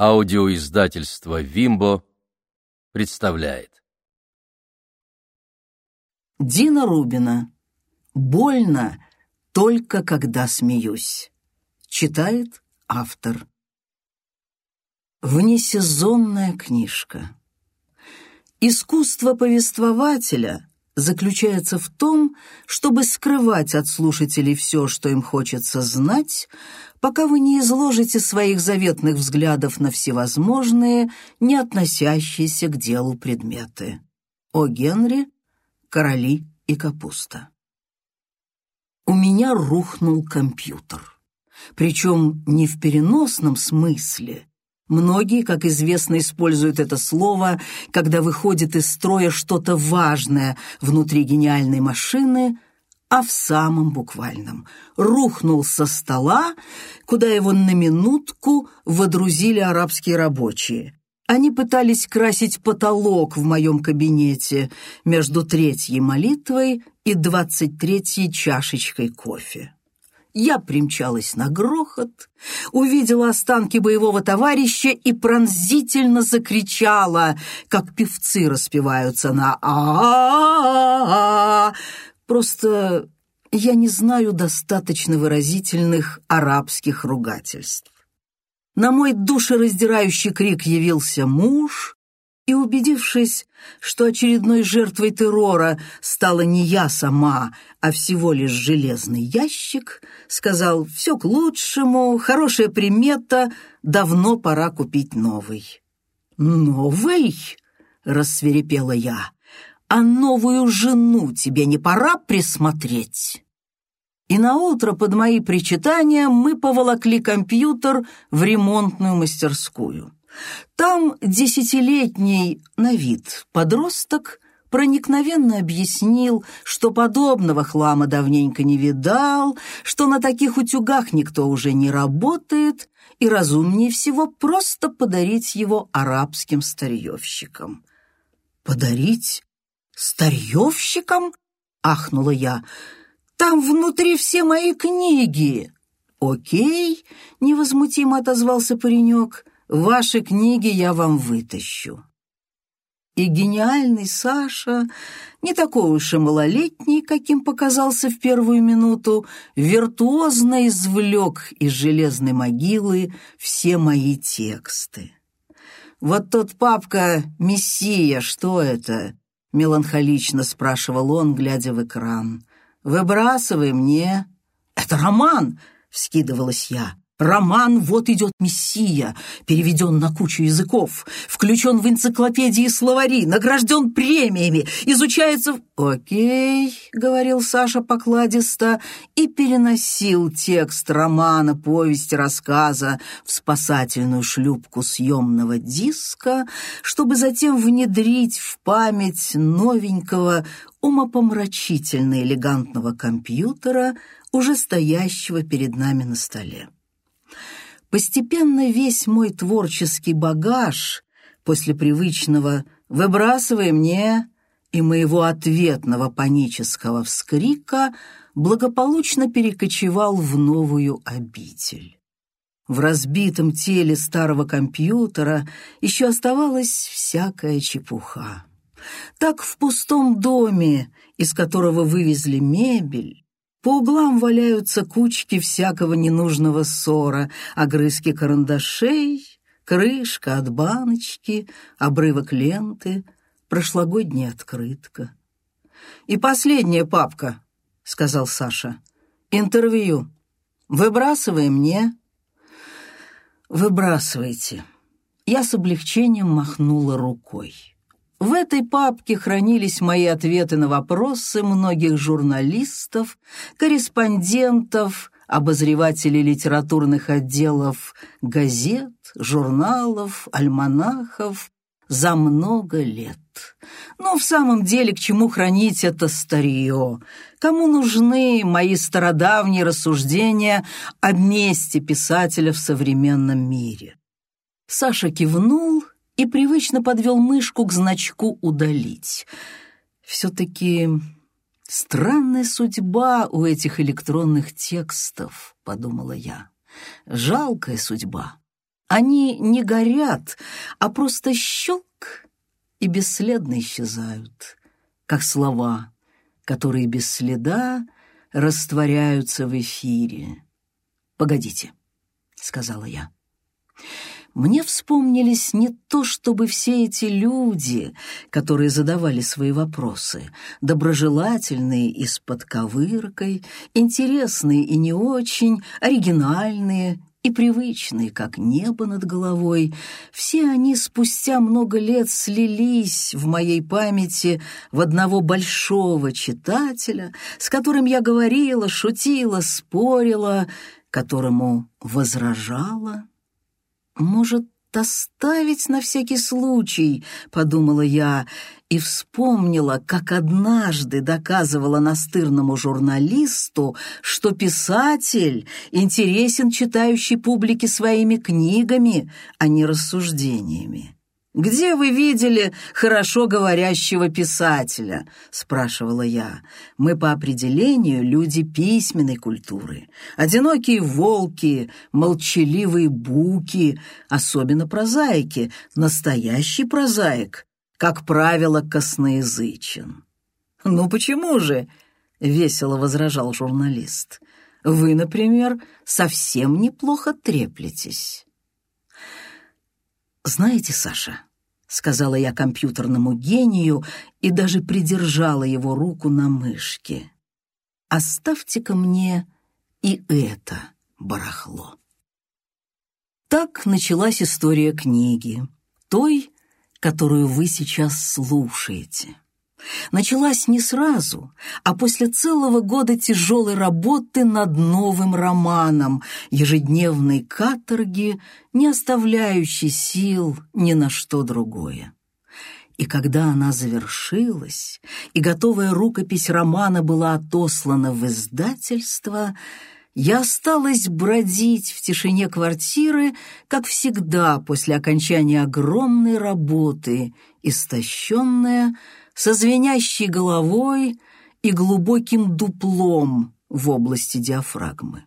Аудиоиздательство «Вимбо» представляет. Дина Рубина. «Больно, только когда смеюсь». Читает автор. Внесезонная книжка. Искусство повествователя заключается в том, чтобы скрывать от слушателей все, что им хочется знать, пока вы не изложите своих заветных взглядов на всевозможные, не относящиеся к делу предметы. О Генри, короли и капуста. У меня рухнул компьютер. Причем не в переносном смысле, Многие, как известно, используют это слово, когда выходит из строя что-то важное внутри гениальной машины, а в самом буквальном. Рухнул со стола, куда его на минутку водрузили арабские рабочие. Они пытались красить потолок в моем кабинете между третьей молитвой и двадцать третьей чашечкой кофе. Я примчалась на грохот, увидела останки боевого товарища и пронзительно закричала, как певцы распеваются на а, -а, -а, Просто я не знаю достаточно выразительных арабских ругательств. На мой душераздирающий крик явился муж, и, убедившись, что очередной жертвой террора стала не я сама, а всего лишь железный ящик, сказал «все к лучшему, хорошая примета, давно пора купить новый». «Новый?» — рассверепела я. «А новую жену тебе не пора присмотреть?» И наутро под мои причитания мы поволокли компьютер в ремонтную мастерскую. Там десятилетний на вид подросток проникновенно объяснил, что подобного хлама давненько не видал, что на таких утюгах никто уже не работает, и разумнее всего просто подарить его арабским старьевщикам. «Подарить старьевщикам?» — ахнула я. «Там внутри все мои книги!» «Окей», — невозмутимо отозвался паренек, — Ваши книги я вам вытащу». И гениальный Саша, не такой уж и малолетний, каким показался в первую минуту, виртуозно извлек из железной могилы все мои тексты. «Вот тот папка «Мессия», что это?» — меланхолично спрашивал он, глядя в экран. «Выбрасывай мне». «Это роман!» — вскидывалась я. Роман «Вот идет Мессия» переведен на кучу языков, включен в энциклопедии и словари, награжден премиями, изучается... «Окей», — говорил Саша покладисто и переносил текст романа, повести, рассказа в спасательную шлюпку съемного диска, чтобы затем внедрить в память новенького, умопомрачительно элегантного компьютера, уже стоящего перед нами на столе. Постепенно весь мой творческий багаж после привычного «выбрасывай мне» и моего ответного панического вскрика благополучно перекочевал в новую обитель. В разбитом теле старого компьютера еще оставалась всякая чепуха. Так в пустом доме, из которого вывезли мебель, по углам валяются кучки всякого ненужного ссора, огрызки карандашей, крышка от баночки, обрывок ленты, прошлогодняя открытка. «И последняя папка», — сказал Саша. «Интервью. Выбрасывай мне». «Выбрасывайте». Я с облегчением махнула рукой. В этой папке хранились мои ответы на вопросы многих журналистов, корреспондентов, обозревателей литературных отделов газет, журналов, альманахов за много лет. Но в самом деле к чему хранить это старье? Кому нужны мои стародавние рассуждения о месте писателя в современном мире? Саша кивнул и привычно подвел мышку к значку «Удалить». Все-таки странная судьба у этих электронных текстов, подумала я. Жалкая судьба. Они не горят, а просто щелк и бесследно исчезают, как слова, которые без следа растворяются в эфире. «Погодите», — сказала я. Мне вспомнились не то чтобы все эти люди, которые задавали свои вопросы, доброжелательные и с подковыркой, интересные и не очень, оригинальные и привычные, как небо над головой, все они спустя много лет слились в моей памяти в одного большого читателя, с которым я говорила, шутила, спорила, которому возражала. Может, оставить на всякий случай, подумала я, и вспомнила, как однажды доказывала настырному журналисту, что писатель интересен читающей публике своими книгами, а не рассуждениями. «Где вы видели хорошо говорящего писателя?» — спрашивала я. «Мы по определению люди письменной культуры. Одинокие волки, молчаливые буки, особенно прозаики, настоящий прозаик, как правило, косноязычен». «Ну почему же?» — весело возражал журналист. «Вы, например, совсем неплохо треплетесь». «Знаете, Саша», — сказала я компьютерному гению и даже придержала его руку на мышке. «Оставьте-ка мне и это барахло». Так началась история книги, той, которую вы сейчас слушаете началась не сразу, а после целого года тяжелой работы над новым романом, ежедневной каторги, не оставляющей сил ни на что другое. И когда она завершилась, и готовая рукопись романа была отослана в издательство, я осталась бродить в тишине квартиры, как всегда после окончания огромной работы, истощенная, со звенящей головой и глубоким дуплом в области диафрагмы.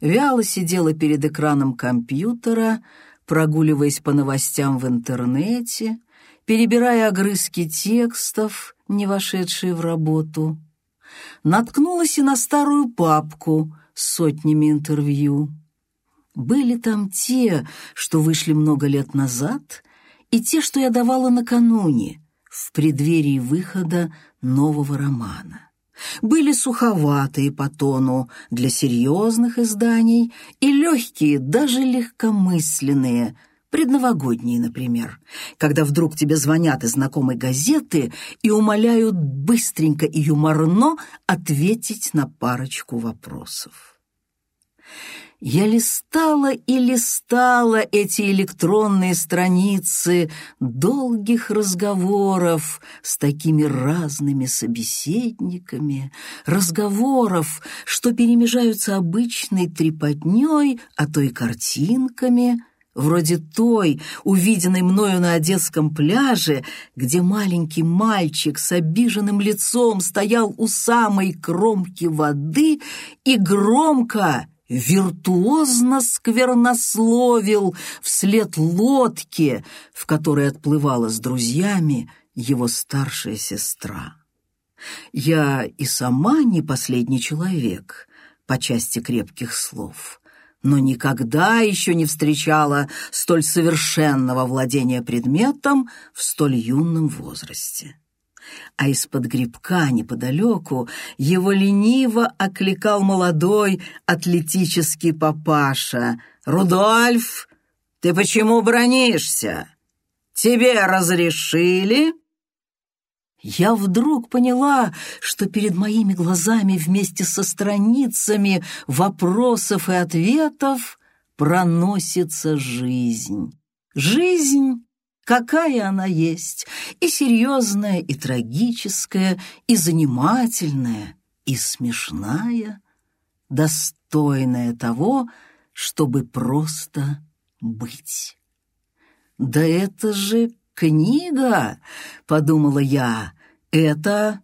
Вяло сидела перед экраном компьютера, прогуливаясь по новостям в интернете, перебирая огрызки текстов, не вошедшие в работу. Наткнулась и на старую папку с сотнями интервью. Были там те, что вышли много лет назад, и те, что я давала накануне, в преддверии выхода нового романа. Были суховатые по тону для серьезных изданий и легкие, даже легкомысленные, предновогодние, например, когда вдруг тебе звонят из знакомой газеты и умоляют быстренько и юморно ответить на парочку вопросов. Я листала и листала эти электронные страницы долгих разговоров с такими разными собеседниками, разговоров, что перемежаются обычной трепотней, а то и картинками, вроде той, увиденной мною на Одесском пляже, где маленький мальчик с обиженным лицом стоял у самой кромки воды и громко виртуозно сквернословил вслед лодке, в которой отплывала с друзьями его старшая сестра. Я и сама не последний человек по части крепких слов, но никогда еще не встречала столь совершенного владения предметом в столь юном возрасте а из-под грибка неподалеку его лениво окликал молодой атлетический папаша. «Рудольф, ты почему бронишься? Тебе разрешили?» Я вдруг поняла, что перед моими глазами вместе со страницами вопросов и ответов проносится жизнь. Жизнь какая она есть, и серьезная, и трагическая, и занимательная, и смешная, достойная того, чтобы просто быть. «Да это же книга!» — подумала я. «Это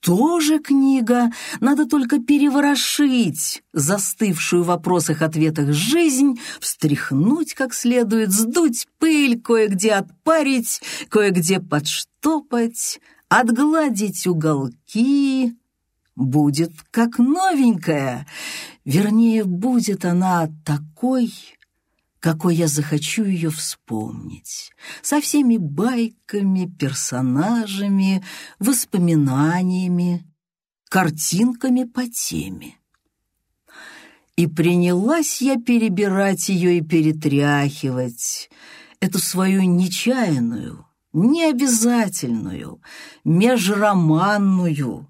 тоже книга, надо только переворошить застывшую в вопросах-ответах жизнь, встряхнуть как следует, сдуть пыль, кое-где отпарить, кое-где подштопать, отгладить уголки. Будет как новенькая, вернее, будет она такой, какой я захочу ее вспомнить, со всеми байками, персонажами, воспоминаниями, картинками по теме. И принялась я перебирать ее и перетряхивать, эту свою нечаянную, необязательную, межроманную,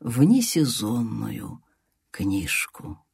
внесезонную книжку.